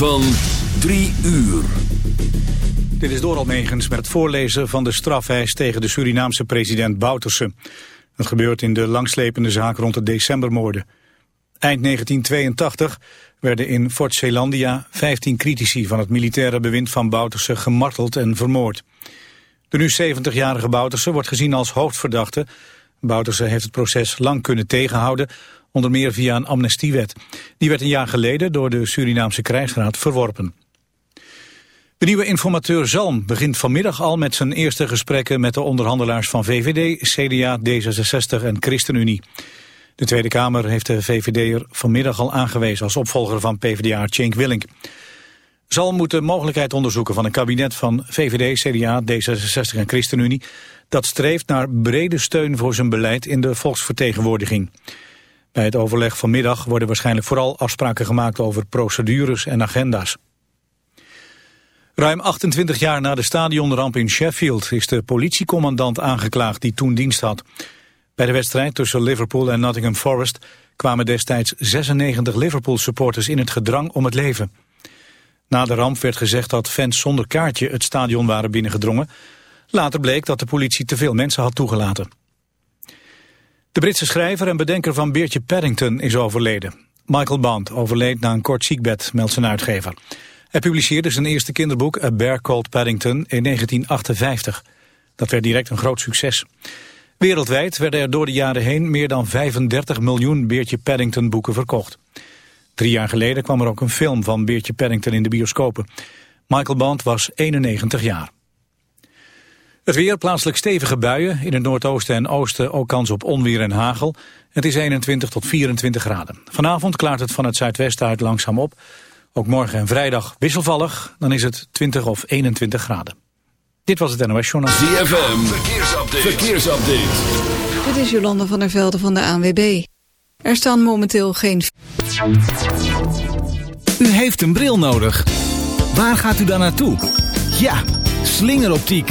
Van 3 uur. Dit is Doral Megens met het voorlezen van de strafeis tegen de Surinaamse president Bouterse. Dat gebeurt in de langslepende zaak rond de decembermoorden. Eind 1982 werden in Fort Zeelandia 15 critici van het militaire bewind van Bouterse gemarteld en vermoord. De nu 70-jarige Bouterse wordt gezien als hoofdverdachte. Bouterse heeft het proces lang kunnen tegenhouden onder meer via een amnestiewet. Die werd een jaar geleden door de Surinaamse krijgsraad verworpen. De nieuwe informateur Zalm begint vanmiddag al met zijn eerste gesprekken met de onderhandelaars van VVD, CDA, D66 en ChristenUnie. De Tweede Kamer heeft de VVD'er vanmiddag al aangewezen als opvolger van PvdA Cenk Willink. Zalm moet de mogelijkheid onderzoeken van een kabinet van VVD, CDA, D66 en ChristenUnie dat streeft naar brede steun voor zijn beleid in de volksvertegenwoordiging. Bij het overleg vanmiddag worden waarschijnlijk vooral afspraken gemaakt over procedures en agenda's. Ruim 28 jaar na de stadionramp in Sheffield is de politiecommandant aangeklaagd die toen dienst had. Bij de wedstrijd tussen Liverpool en Nottingham Forest kwamen destijds 96 Liverpool supporters in het gedrang om het leven. Na de ramp werd gezegd dat fans zonder kaartje het stadion waren binnengedrongen. Later bleek dat de politie te veel mensen had toegelaten. De Britse schrijver en bedenker van Beertje Paddington is overleden. Michael Bond overleed na een kort ziekbed, meldt zijn uitgever. Hij publiceerde zijn eerste kinderboek A Bear Called Paddington in 1958. Dat werd direct een groot succes. Wereldwijd werden er door de jaren heen meer dan 35 miljoen Beertje Paddington boeken verkocht. Drie jaar geleden kwam er ook een film van Beertje Paddington in de bioscopen. Michael Bond was 91 jaar. Het weer, plaatselijk stevige buien. In het noordoosten en oosten ook kans op onweer en hagel. Het is 21 tot 24 graden. Vanavond klaart het van het zuidwesten uit langzaam op. Ook morgen en vrijdag wisselvallig. Dan is het 20 of 21 graden. Dit was het NOS Journal. ZFM, verkeersupdate. verkeersupdate. Dit is Jolande van der Velde van de ANWB. Er staan momenteel geen... U heeft een bril nodig. Waar gaat u dan naartoe? Ja, slingeroptiek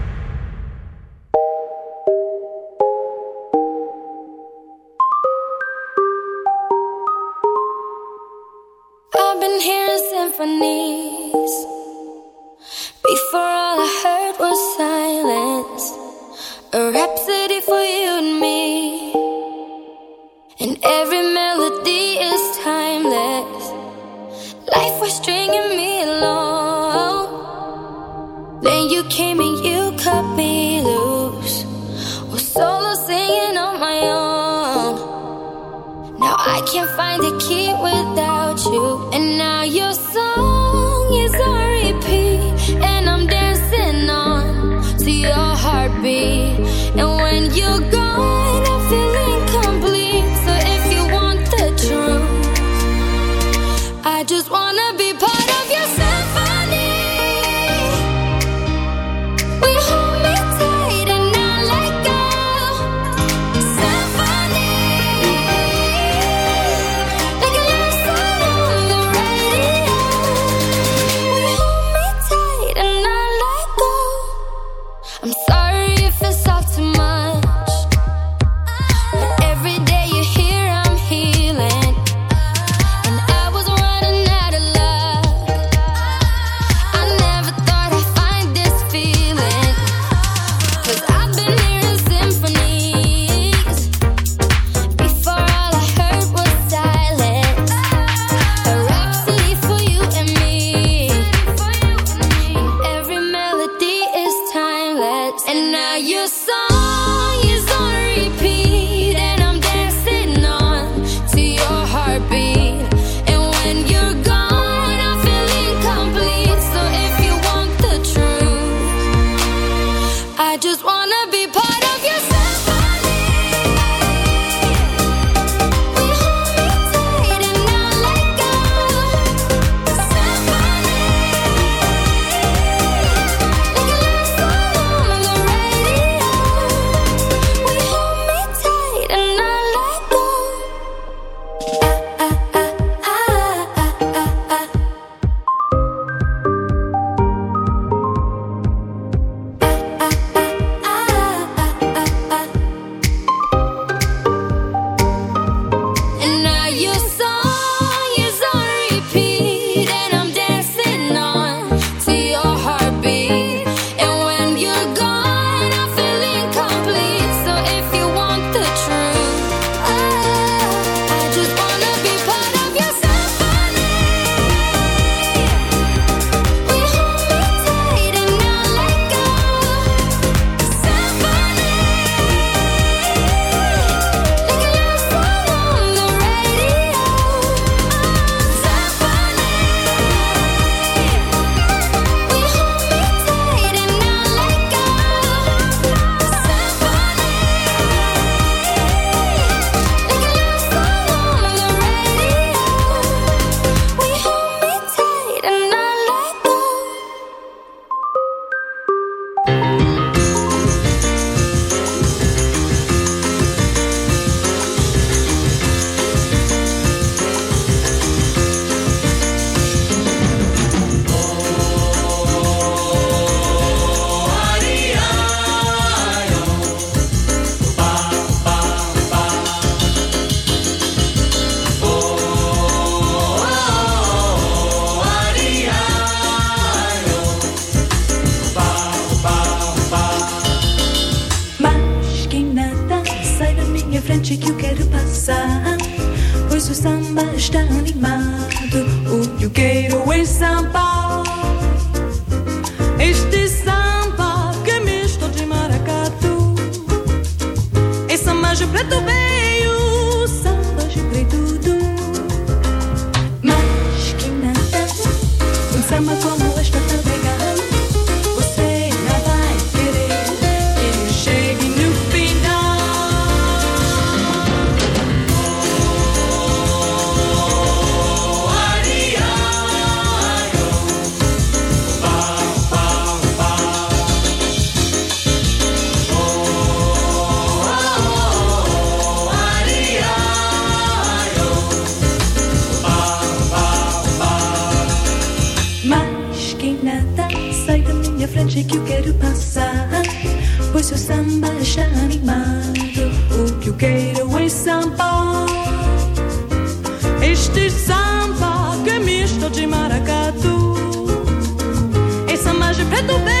animado o que eu quero é samba. Este samba que é misto de maracatu. essa magia preto bem.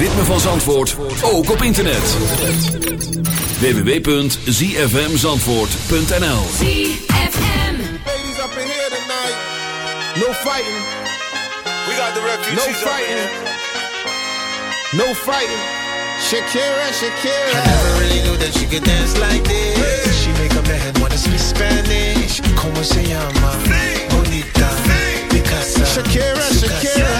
ritme van Zandvoort ook op internet. www.zfmzandvoort.nl ZFM Ladies up in here tonight. No fighting. We got the refugees No fighting. No fighting. Shakira, Shakira. I never really knew that she could dance like this. She make a man wanna speak Spanish. Como se llama? Bonita. Shakira, Shakira.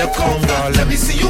The conga. Let me see you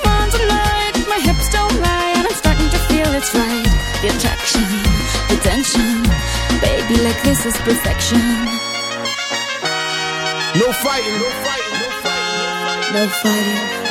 to feel it's right. The attraction, the tension. Baby, like this is perfection. No fighting, no fighting, no fighting. No fighting.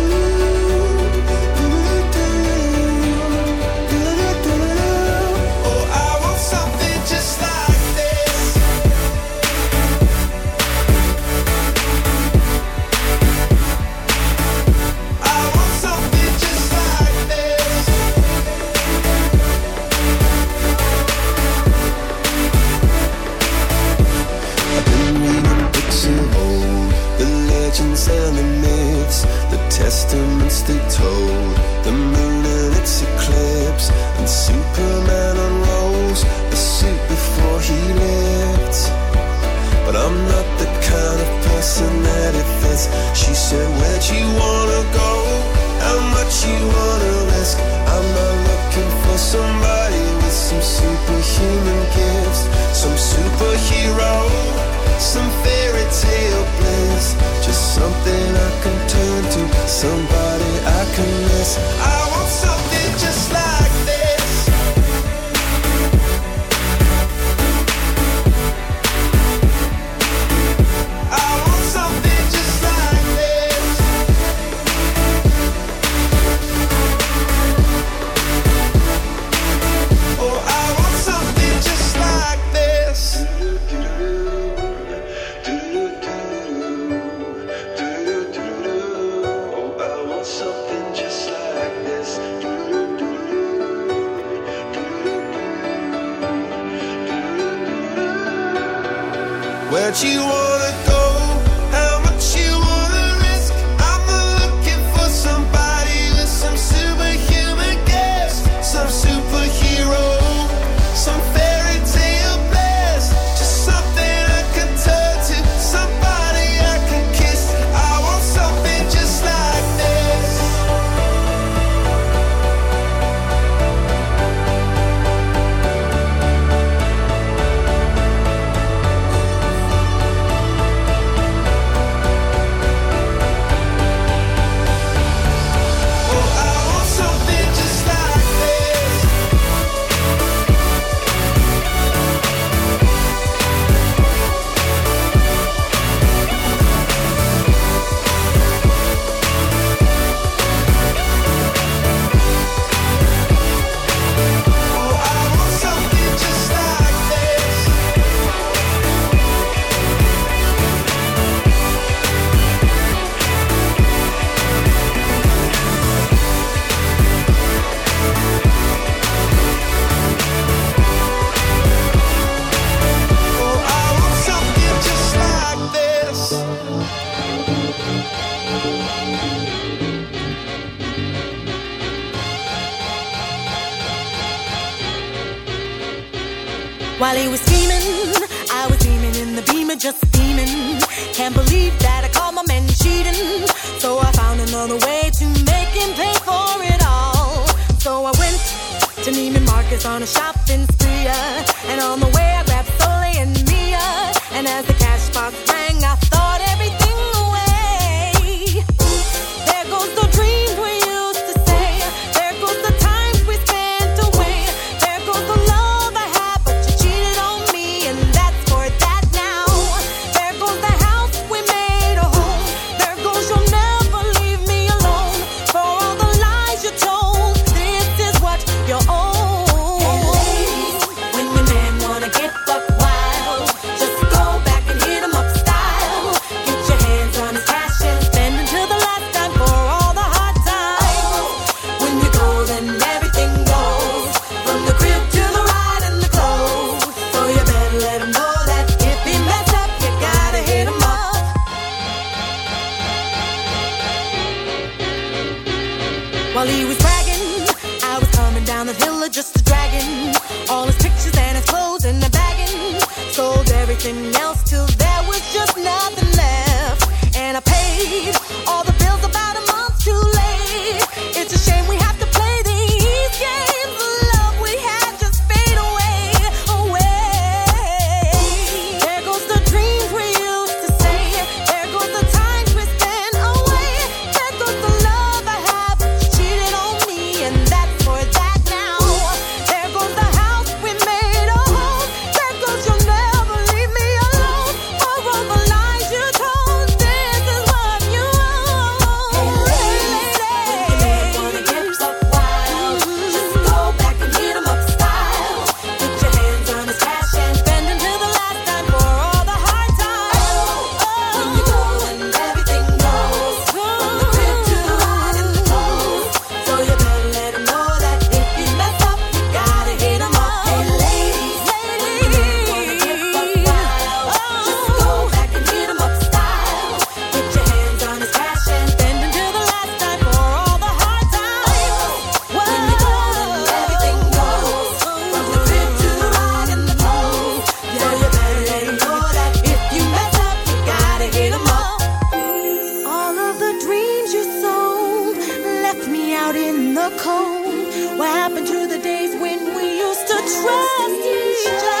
What happened to the days when we used to trust each other?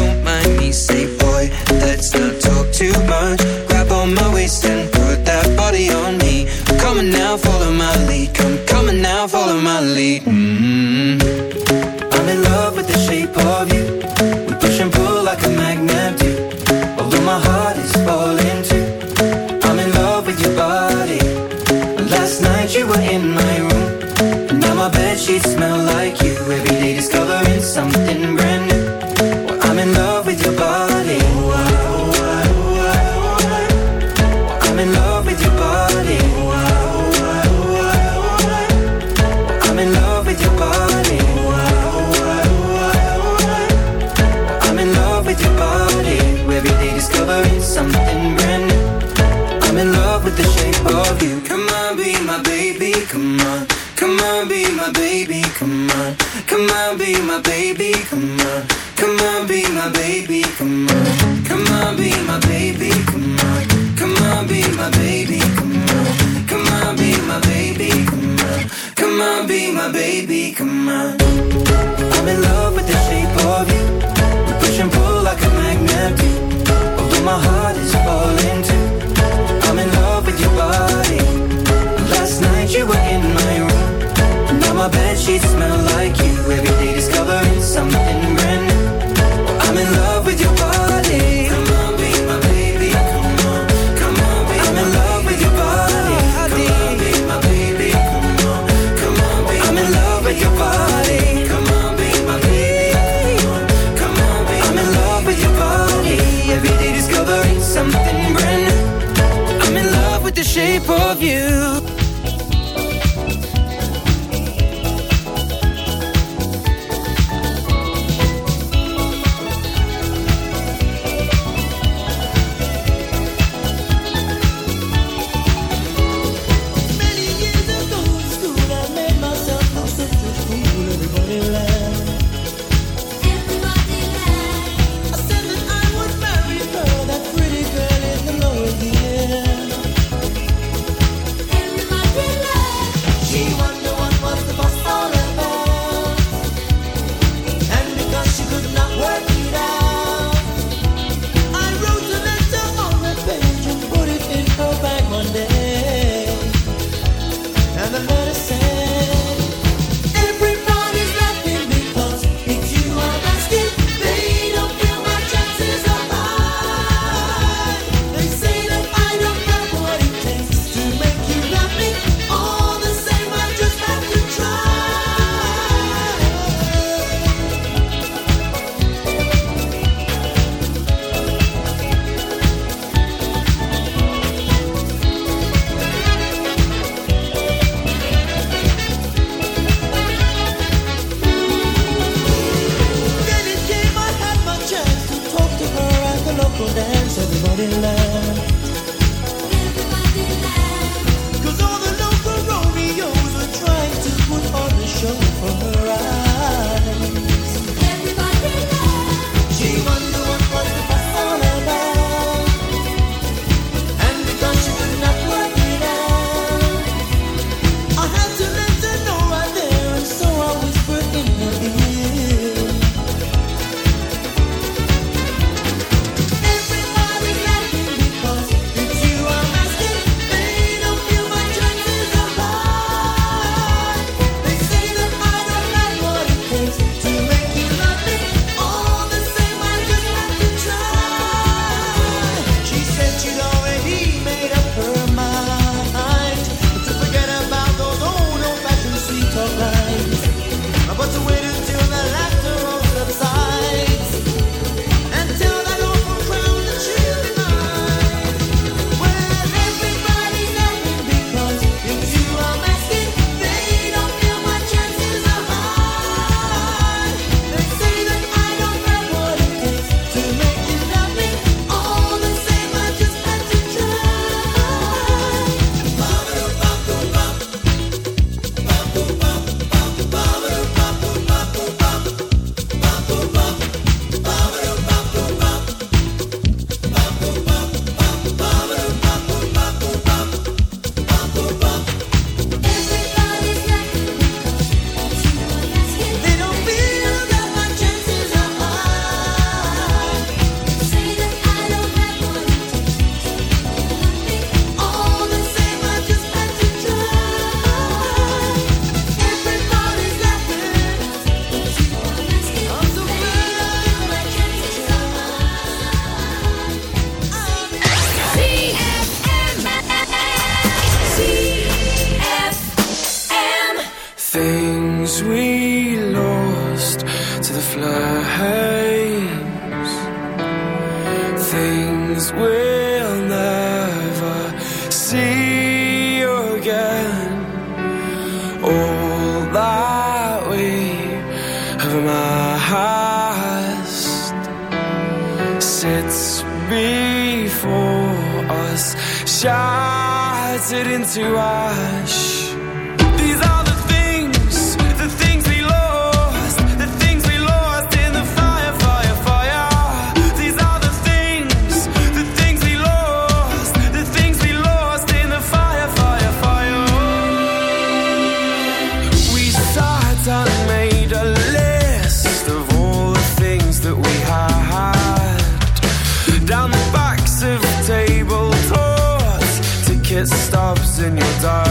in your diaries.